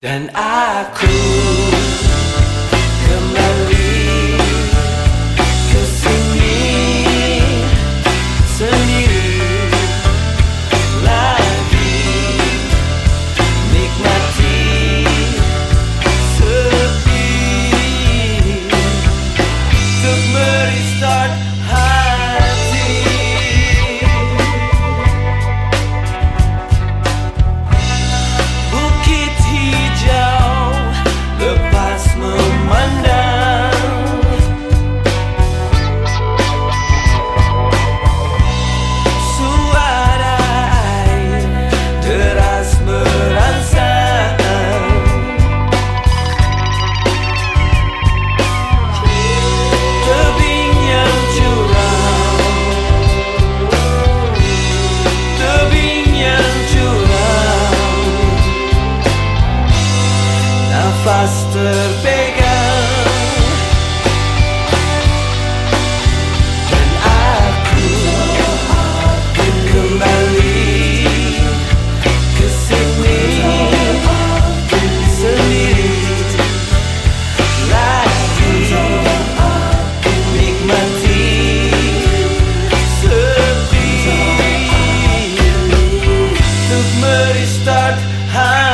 Dan aku kembali Murray start high.